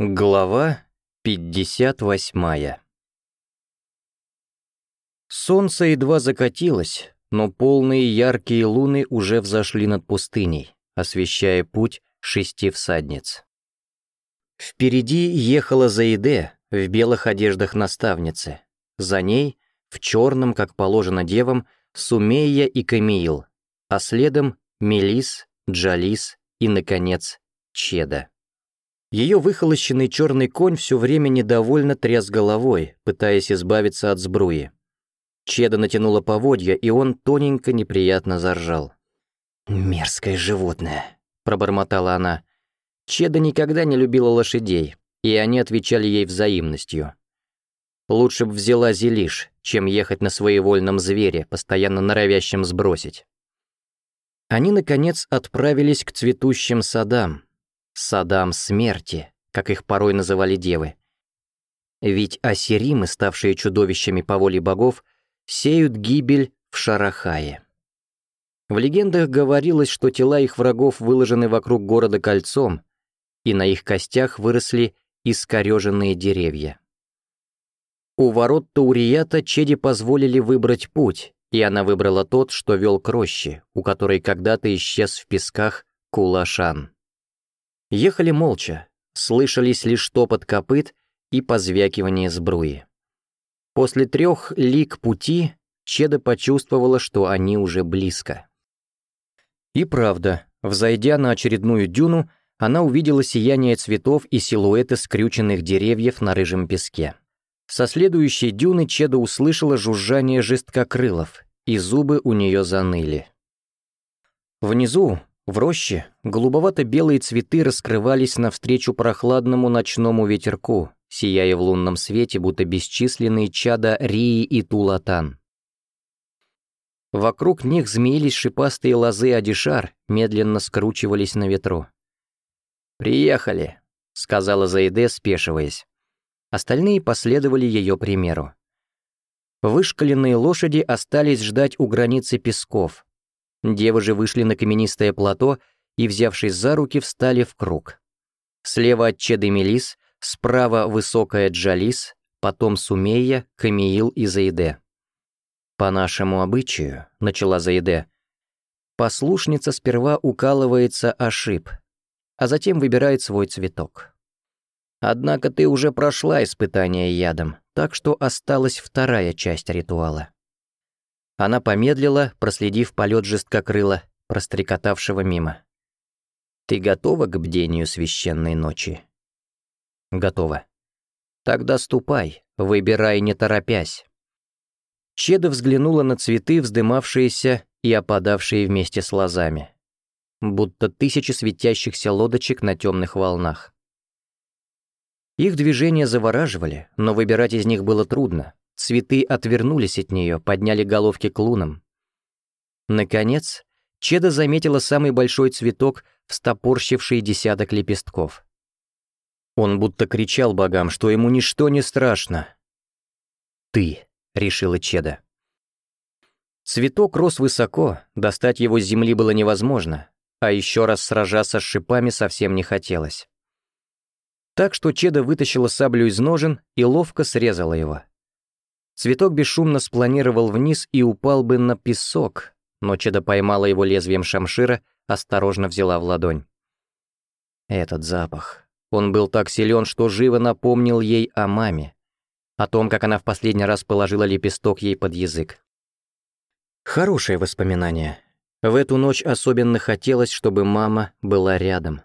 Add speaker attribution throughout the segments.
Speaker 1: Глава 58 Солнце едва закатилось, но полные яркие луны уже взошли над пустыней, освещая путь шести всадниц. Впереди ехала Заиде в белых одеждах наставницы, за ней, в черном, как положено девам, Сумея и Камиил, а следом Мелис, Джалис и, наконец, Чеда. Ее выхолощенный черный конь все время недовольно тряс головой, пытаясь избавиться от сбруи. Чеда натянула поводья, и он тоненько неприятно заржал. «Мерзкое животное», — пробормотала она. Чеда никогда не любила лошадей, и они отвечали ей взаимностью. Лучше б взяла Зелиш, чем ехать на своевольном звере, постоянно норовящем сбросить. Они, наконец, отправились к цветущим садам, садам смерти, как их порой называли девы. Ведь ассиримы, ставшие чудовищами по воле богов, сеют гибель в Шарахае. В легендах говорилось, что тела их врагов выложены вокруг города кольцом, и на их костях выросли искореженные деревья. У ворот Таурията Чеди позволили выбрать путь, и она выбрала тот, что вел к роще, у которой когда-то исчез в песках Кулашан. Ехали молча, слышались лишь топот копыт и позвякивание сбруи. После трех лик пути Чеда почувствовала, что они уже близко. И правда, взойдя на очередную дюну, она увидела сияние цветов и силуэты скрюченных деревьев на рыжем песке. Со следующей дюны Чеда услышала жужжание жесткокрылов, и зубы у нее заныли. Внизу, в роще голубовато-белые цветы раскрывались навстречу прохладному ночному ветерку, сияя в лунном свете, будто бесчисленные чада Рии и Тулатан. Вокруг них змеились шипастые лозы Адишар, медленно скручивались на ветру. «Приехали», — сказала Заиде, спешиваясь. Остальные последовали ее примеру. Вышкаленные лошади остались ждать у границы песков — Девы же вышли на каменистое плато и, взявшись за руки, встали в круг. Слева от Чеды Мелис, справа высокая Джалис, потом Сумея, Камиил и Заиде. «По нашему обычаю», — начала Заиде, — «послушница сперва укалывается ошиб, а затем выбирает свой цветок. Однако ты уже прошла испытание ядом, так что осталась вторая часть ритуала. Она помедлила, проследив полет жесткокрыла, прострекотавшего мимо. «Ты готова к бдению священной ночи?» «Готова». «Тогда ступай, выбирай не торопясь». Чеда взглянула на цветы, вздымавшиеся и опадавшие вместе с лозами, будто тысячи светящихся лодочек на темных волнах. Их движения завораживали, но выбирать из них было трудно. Цветы отвернулись от нее, подняли головки к лунам. Наконец, Чеда заметила самый большой цветок, встопорщивший десяток лепестков. Он будто кричал богам, что ему ничто не страшно. «Ты», — решила Чеда. Цветок рос высоко, достать его с земли было невозможно, а еще раз сражаться с шипами совсем не хотелось. Так что Чеда вытащила саблю из ножен и ловко срезала его. Цветок бесшумно спланировал вниз и упал бы на песок, но Чеда поймала его лезвием шамшира, осторожно взяла в ладонь. Этот запах. Он был так силен, что живо напомнил ей о маме. О том, как она в последний раз положила лепесток ей под язык. Хорошее воспоминание. В эту ночь особенно хотелось, чтобы мама была рядом.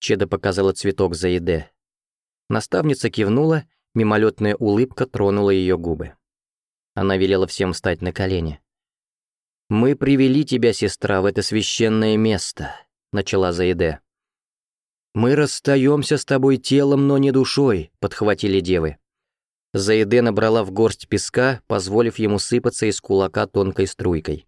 Speaker 1: Чеда показала цветок за еде. Наставница кивнула, Мимолетная улыбка тронула ее губы. Она велела всем встать на колени. «Мы привели тебя, сестра, в это священное место», — начала Заиде. «Мы расстаемся с тобой телом, но не душой», — подхватили девы. Заиде набрала в горсть песка, позволив ему сыпаться из кулака тонкой струйкой.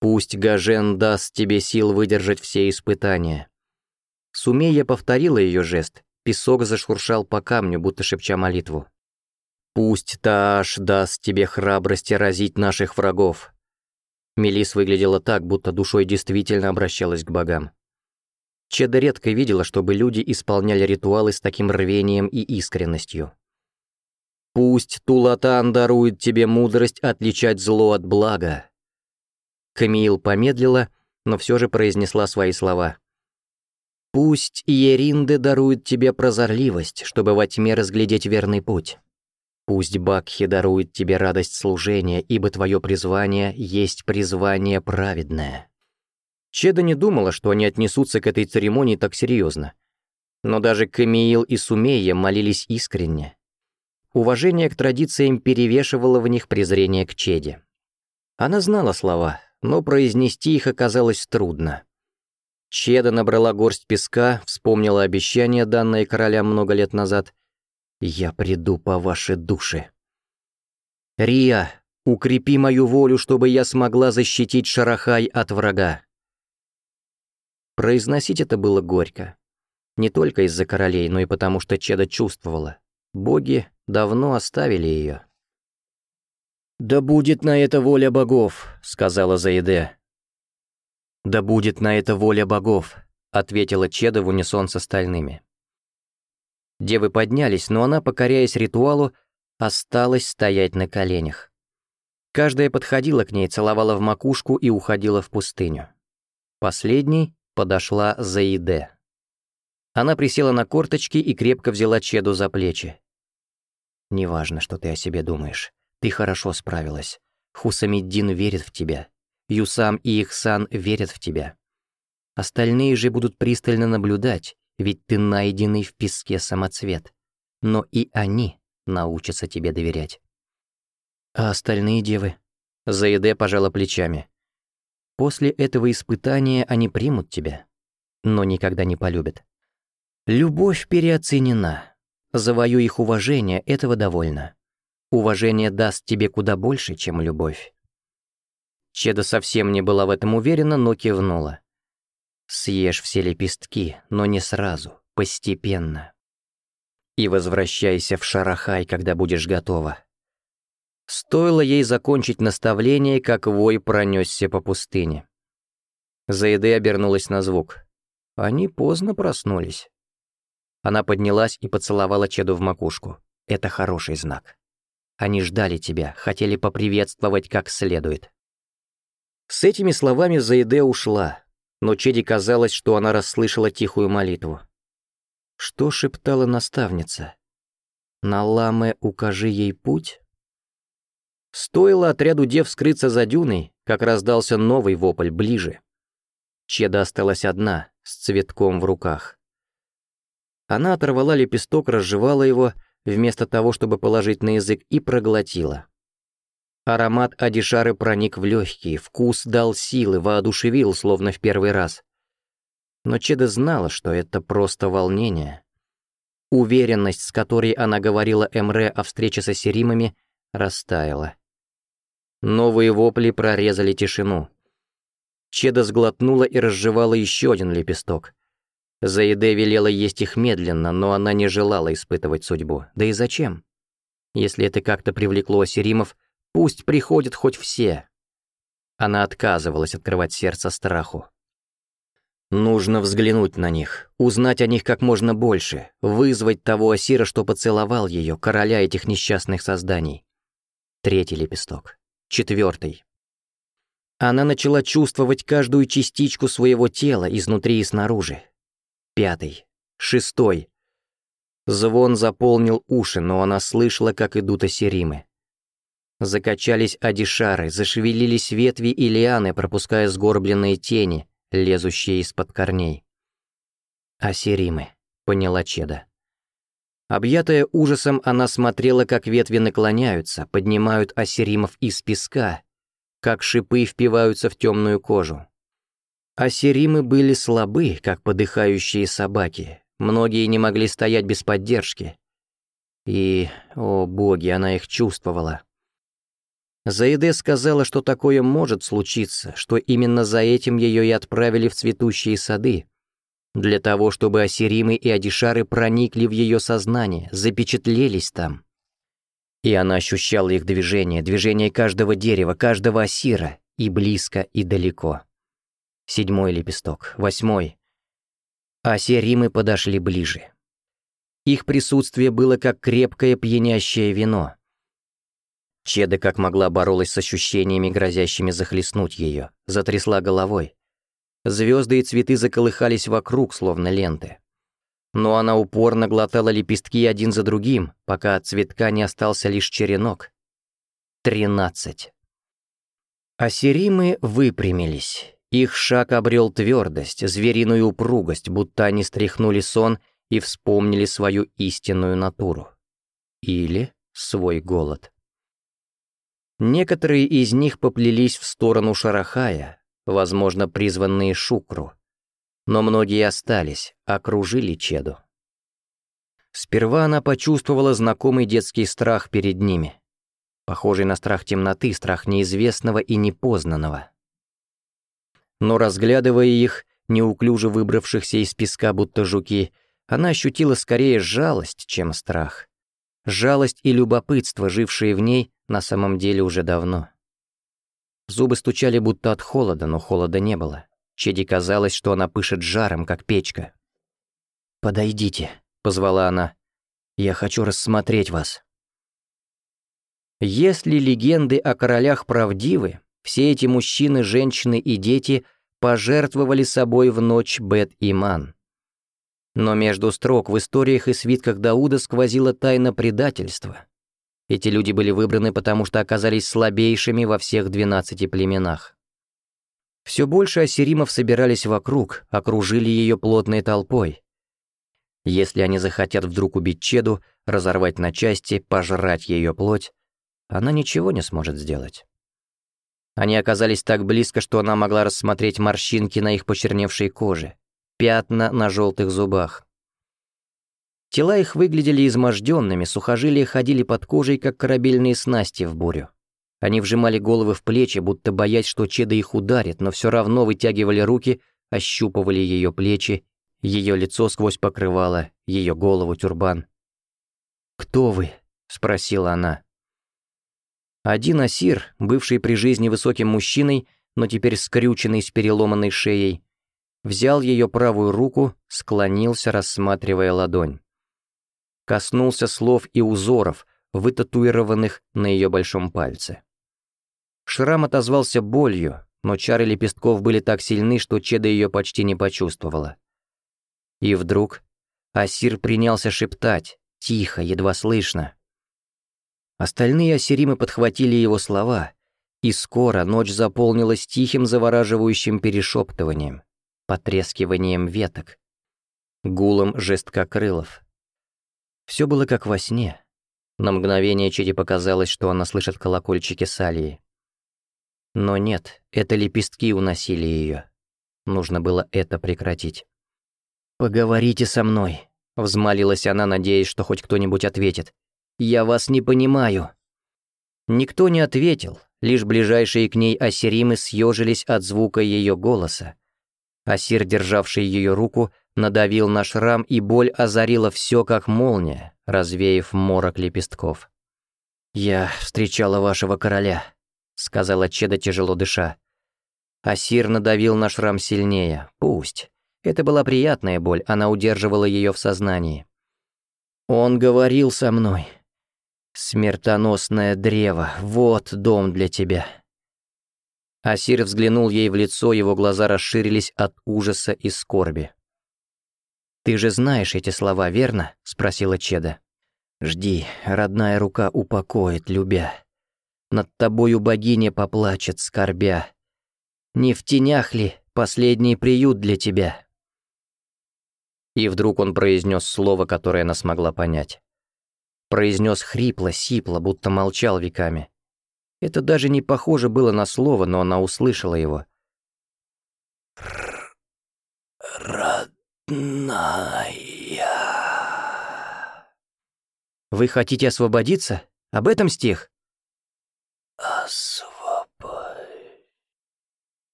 Speaker 1: «Пусть Гажен даст тебе сил выдержать все испытания». Сумея повторила ее жест, Песок зашуршал по камню, будто шепча молитву. «Пусть Тааш даст тебе храбрости разить наших врагов». Мелис выглядела так, будто душой действительно обращалась к богам. Чеда редко видела, чтобы люди исполняли ритуалы с таким рвением и искренностью. «Пусть Тулатан дарует тебе мудрость отличать зло от блага». Камиил помедлила, но все же произнесла свои слова – Пусть Иеринды дарует тебе прозорливость, чтобы во тьме разглядеть верный путь. Пусть Бакхи дарует тебе радость служения, ибо твое призвание есть призвание праведное». Чеда не думала, что они отнесутся к этой церемонии так серьезно. Но даже Камиил и Сумея молились искренне. Уважение к традициям перевешивало в них презрение к Чеде. Она знала слова, но произнести их оказалось трудно. Чеда набрала горсть песка, вспомнила обещание, данное королям много лет назад. «Я приду по вашей душе". «Рия, укрепи мою волю, чтобы я смогла защитить Шарахай от врага». Произносить это было горько. Не только из-за королей, но и потому, что Чеда чувствовала. Боги давно оставили ее. «Да будет на это воля богов», — сказала Заиде. «Да будет на это воля богов», — ответила Чеда в унисон с остальными. Девы поднялись, но она, покоряясь ритуалу, осталась стоять на коленях. Каждая подходила к ней, целовала в макушку и уходила в пустыню. Последней подошла Заиде. Она присела на корточки и крепко взяла Чеду за плечи. «Неважно, что ты о себе думаешь. Ты хорошо справилась. Хусамиддин верит в тебя. Юсам и Ихсан верят в тебя. Остальные же будут пристально наблюдать, ведь ты найденный в песке самоцвет. Но и они научатся тебе доверять. А остальные девы? Заеде пожала плечами. После этого испытания они примут тебя, но никогда не полюбят. Любовь переоценена. Завоюй их уважение, этого довольно. Уважение даст тебе куда больше, чем любовь. Чеда совсем не была в этом уверена, но кивнула. «Съешь все лепестки, но не сразу, постепенно. И возвращайся в Шарахай, когда будешь готова». Стоило ей закончить наставление, как вой пронесся по пустыне. Заеды обернулась на звук. Они поздно проснулись. Она поднялась и поцеловала Чеду в макушку. Это хороший знак. Они ждали тебя, хотели поприветствовать как следует. С этими словами Заиде ушла, но Чеди казалось, что она расслышала тихую молитву. Что шептала наставница? На ламе укажи ей путь?» Стоило отряду дев скрыться за дюной, как раздался новый вопль ближе. Чеда осталась одна, с цветком в руках. Она оторвала лепесток, разжевала его, вместо того, чтобы положить на язык, и проглотила. Аромат Адишары проник в легкие, вкус дал силы, воодушевил, словно в первый раз. Но Чеда знала, что это просто волнение. Уверенность, с которой она говорила Эмре о встрече со Серимами, растаяла. Новые вопли прорезали тишину. Чеда сглотнула и разжевала еще один лепесток. Заиде велела есть их медленно, но она не желала испытывать судьбу. Да и зачем? Если это как-то привлекло Осиримов, Пусть приходят хоть все. Она отказывалась открывать сердце страху. Нужно взглянуть на них, узнать о них как можно больше, вызвать того Асира, что поцеловал ее, короля этих несчастных созданий. Третий лепесток. Четвертый. Она начала чувствовать каждую частичку своего тела изнутри и снаружи. Пятый. Шестой. Звон заполнил уши, но она слышала, как идут осеримы. Закачались одишары, зашевелились ветви и лианы, пропуская сгорбленные тени, лезущие из-под корней. «Асеримы», — поняла Чеда. Объятая ужасом, она смотрела, как ветви наклоняются, поднимают асеримов из песка, как шипы впиваются в темную кожу. Асеримы были слабы, как подыхающие собаки, многие не могли стоять без поддержки. И, о боги, она их чувствовала. Заиде сказала, что такое может случиться, что именно за этим ее и отправили в цветущие сады. Для того, чтобы Осиримы и Адишары проникли в ее сознание, запечатлелись там. И она ощущала их движение, движение каждого дерева, каждого асира, и близко, и далеко. Седьмой лепесток, восьмой. Осиримы подошли ближе. Их присутствие было как крепкое пьянящее вино — Чеда как могла боролась с ощущениями, грозящими захлестнуть ее, затрясла головой. Звезды и цветы заколыхались вокруг, словно ленты. Но она упорно глотала лепестки один за другим, пока от цветка не остался лишь черенок. Тринадцать. Асеримы выпрямились. Их шаг обрел твердость, звериную упругость, будто они стряхнули сон и вспомнили свою истинную натуру. Или свой голод. Некоторые из них поплелись в сторону Шарахая, возможно, призванные Шукру. Но многие остались, окружили Чеду. Сперва она почувствовала знакомый детский страх перед ними, похожий на страх темноты, страх неизвестного и непознанного. Но разглядывая их, неуклюже выбравшихся из песка будто жуки, она ощутила скорее жалость, чем страх. Жалость и любопытство, жившие в ней, на самом деле уже давно. Зубы стучали будто от холода, но холода не было. Чеди казалось, что она пышет жаром, как печка. «Подойдите», — позвала она. «Я хочу рассмотреть вас». Если легенды о королях правдивы, все эти мужчины, женщины и дети пожертвовали собой в ночь Бет-Иман. Но между строк в историях и свитках Дауда сквозила тайна предательства — эти люди были выбраны, потому что оказались слабейшими во всех 12 племенах. Все больше ассиримов собирались вокруг, окружили ее плотной толпой. Если они захотят вдруг убить Чеду, разорвать на части, пожрать ее плоть, она ничего не сможет сделать. Они оказались так близко, что она могла рассмотреть морщинки на их почерневшей коже, пятна на желтых зубах. Тела их выглядели изможденными, сухожилия ходили под кожей, как корабельные снасти в бурю. Они вжимали головы в плечи, будто боясь, что Чеда их ударит, но все равно вытягивали руки, ощупывали ее плечи, ее лицо сквозь покрывало, ее голову тюрбан. «Кто вы?» — спросила она. Один Асир, бывший при жизни высоким мужчиной, но теперь скрюченный с переломанной шеей, взял ее правую руку, склонился, рассматривая ладонь коснулся слов и узоров, вытатуированных на ее большом пальце. Шрам отозвался болью, но чары лепестков были так сильны, что Чеда ее почти не почувствовала. И вдруг Асир принялся шептать, тихо, едва слышно. Остальные асиримы подхватили его слова, и скоро ночь заполнилась тихим завораживающим перешептыванием, потрескиванием веток, гулом жесткокрылов, все было как во сне. На мгновение Чиди показалось, что она слышит колокольчики Салии. Но нет, это лепестки уносили ее. Нужно было это прекратить. «Поговорите со мной», — взмолилась она, надеясь, что хоть кто-нибудь ответит. «Я вас не понимаю». Никто не ответил, лишь ближайшие к ней осеримы съежились от звука ее голоса, Асир, державший ее руку, надавил на шрам, и боль озарила все как молния, развеяв морок лепестков. «Я встречала вашего короля», — сказала Чеда, тяжело дыша. Асир надавил на шрам сильнее. «Пусть. Это была приятная боль, она удерживала ее в сознании». «Он говорил со мной. Смертоносное древо, вот дом для тебя». Асир взглянул ей в лицо, его глаза расширились от ужаса и скорби. «Ты же знаешь эти слова, верно?» — спросила Чеда. «Жди, родная рука упокоит, любя. Над тобою богиня поплачет, скорбя. Не в тенях ли последний приют для тебя?» И вдруг он произнес слово, которое она смогла понять. Произнес хрипло, сипло, будто молчал веками. Это даже не похоже было на слово, но она услышала его. «Родная...» «Вы хотите освободиться? Об этом стих?» «Освободь...»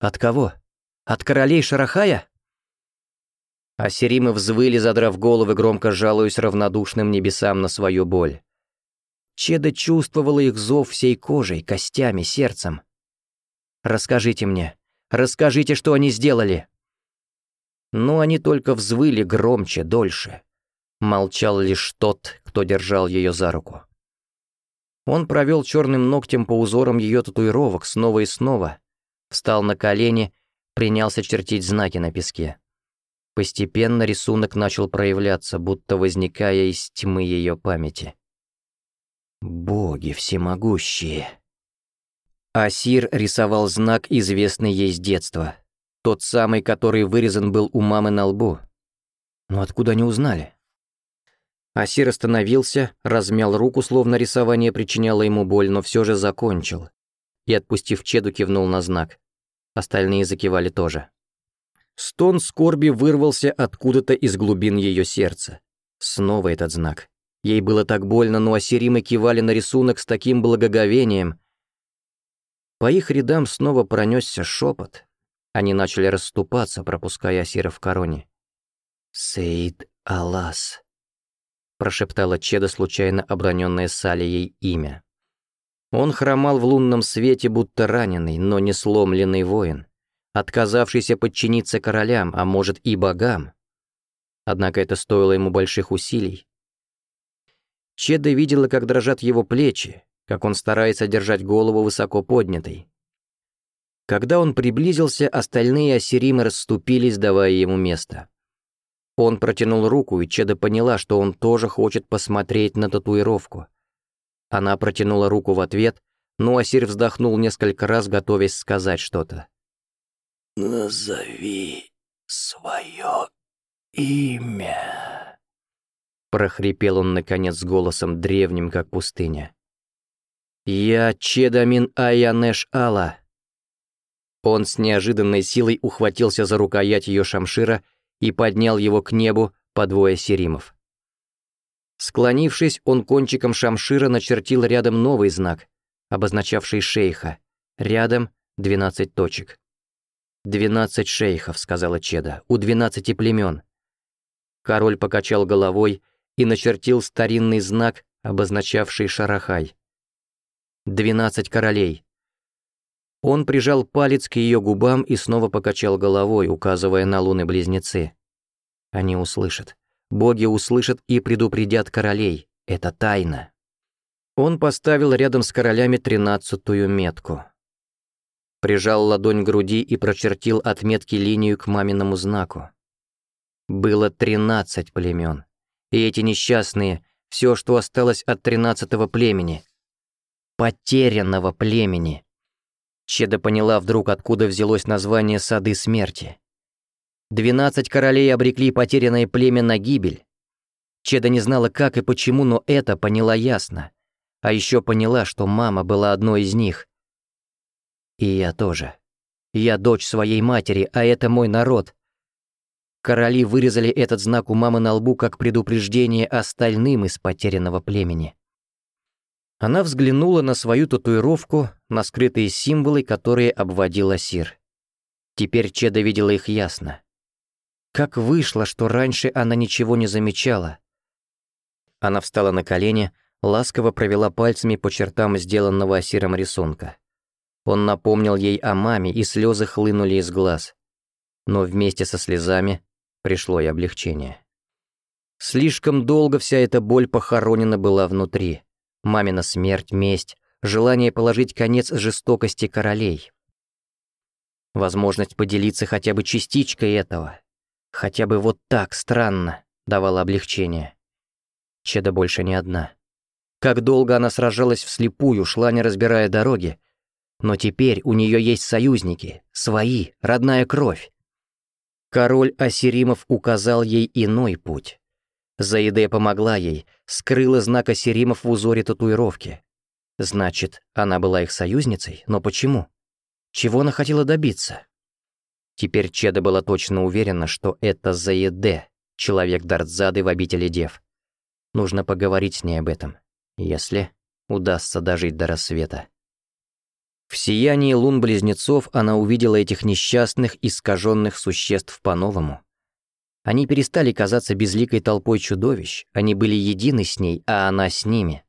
Speaker 1: «От кого? От королей Шарахая?» Асеримы взвыли, задрав головы, громко жалуясь равнодушным небесам на свою боль. Чеда чувствовала их зов всей кожей, костями, сердцем. «Расскажите мне, расскажите, что они сделали!» Но они только взвыли громче, дольше. Молчал лишь тот, кто держал ее за руку. Он провел черным ногтем по узорам ее татуировок снова и снова, встал на колени, принялся чертить знаки на песке. Постепенно рисунок начал проявляться, будто возникая из тьмы ее памяти. Боги всемогущие. Асир рисовал знак, известный ей с детства. Тот самый, который вырезан был у мамы на лбу. Но откуда они узнали? Асир остановился, размял руку, словно рисование причиняло ему боль, но все же закончил. И, отпустив Чеду, кивнул на знак. Остальные закивали тоже. Стон скорби вырвался откуда-то из глубин ее сердца. Снова этот знак. Ей было так больно, но осеримы кивали на рисунок с таким благоговением. По их рядам снова пронесся шепот. Они начали расступаться, пропуская асира в короне. «Сейд Алас», — прошептала Чеда, случайно оброненное Салией имя. Он хромал в лунном свете, будто раненый, но не сломленный воин, отказавшийся подчиниться королям, а может и богам. Однако это стоило ему больших усилий, Чеда видела, как дрожат его плечи, как он старается держать голову высоко поднятой. Когда он приблизился, остальные осеримы расступились, давая ему место. Он протянул руку, и Чеда поняла, что он тоже хочет посмотреть на татуировку. Она протянула руку в ответ, но Асир вздохнул несколько раз, готовясь сказать что-то.
Speaker 2: «Назови свое имя»
Speaker 1: прохрипел он наконец голосом древним, как пустыня. Я Чедамин Аянеш Алла. Он с неожиданной силой ухватился за рукоять ее шамшира и поднял его к небу по двое серимов. Склонившись, он кончиком шамшира начертил рядом новый знак, обозначавший шейха. Рядом двенадцать точек. «Двенадцать шейхов», — сказала Чеда, — «у двенадцати племен». Король покачал головой и начертил старинный знак, обозначавший Шарахай. «Двенадцать королей». Он прижал палец к ее губам и снова покачал головой, указывая на луны-близнецы. Они услышат. Боги услышат и предупредят королей. Это тайна. Он поставил рядом с королями тринадцатую метку. Прижал ладонь к груди и прочертил отметки линию к маминому знаку. Было тринадцать племен и эти несчастные, все, что осталось от тринадцатого племени. Потерянного племени. Чеда поняла вдруг, откуда взялось название «Сады смерти». Двенадцать королей обрекли потерянное племя на гибель. Чеда не знала, как и почему, но это поняла ясно. А еще поняла, что мама была одной из них. И я тоже. Я дочь своей матери, а это мой народ. Короли вырезали этот знак у мамы на лбу как предупреждение остальным из потерянного племени. Она взглянула на свою татуировку, на скрытые символы, которые обводила Сир. Теперь Чеда видела их ясно. Как вышло, что раньше она ничего не замечала? Она встала на колени, ласково провела пальцами по чертам сделанного Асиром рисунка. Он напомнил ей о маме, и слезы хлынули из глаз. Но вместе со слезами пришло и облегчение. Слишком долго вся эта боль похоронена была внутри. Мамина смерть, месть, желание положить конец жестокости королей. Возможность поделиться хотя бы частичкой этого, хотя бы вот так, странно, давала облегчение. Чеда больше не одна. Как долго она сражалась вслепую, шла не разбирая дороги. Но теперь у нее есть союзники, свои, родная кровь. Король Асиримов указал ей иной путь. Заиде помогла ей, скрыла знак Асиримов в узоре татуировки. Значит, она была их союзницей, но почему? Чего она хотела добиться? Теперь Чеда была точно уверена, что это Заеде, человек Дартзады в обители Дев. Нужно поговорить с ней об этом, если удастся дожить до рассвета. В сиянии лун-близнецов она увидела этих несчастных, искаженных существ по-новому. Они перестали казаться безликой толпой чудовищ, они были едины с ней, а она с ними.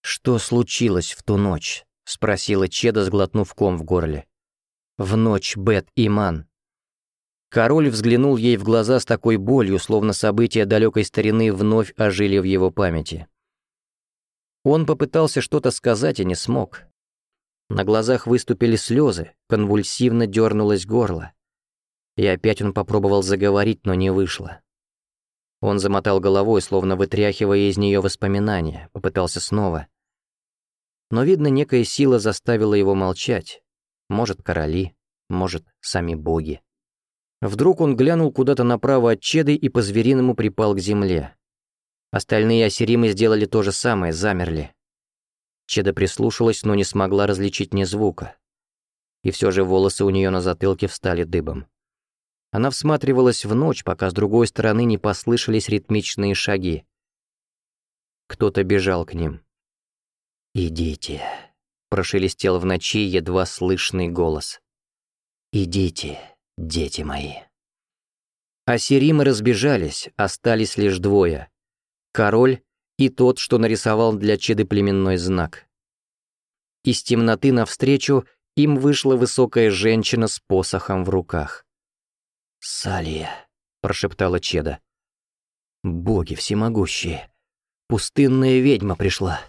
Speaker 1: «Что случилось в ту ночь?» — спросила Чеда, сглотнув ком в горле. «В ночь Бет и Ман». Король взглянул ей в глаза с такой болью, словно события далекой старины вновь ожили в его памяти. Он попытался что-то сказать и не смог. На глазах выступили слезы, конвульсивно дернулось горло. И опять он попробовал заговорить, но не вышло. Он замотал головой, словно вытряхивая из нее воспоминания, попытался снова. Но, видно, некая сила заставила его молчать. Может, короли, может, сами боги. Вдруг он глянул куда-то направо от Чеды и по-звериному припал к земле. Остальные осеримы сделали то же самое, замерли. Чеда прислушалась, но не смогла различить ни звука. И все же волосы у нее на затылке встали дыбом. Она всматривалась в ночь, пока с другой стороны не послышались ритмичные шаги. Кто-то бежал к ним. «Идите», — прошелестел в ночи едва слышный голос. «Идите, дети мои». А Асиримы разбежались, остались лишь двое. Король и тот, что нарисовал для Чеды племенной знак. Из темноты навстречу им вышла высокая женщина с посохом в руках. «Салия», — прошептала Чеда. «Боги всемогущие! Пустынная ведьма пришла!»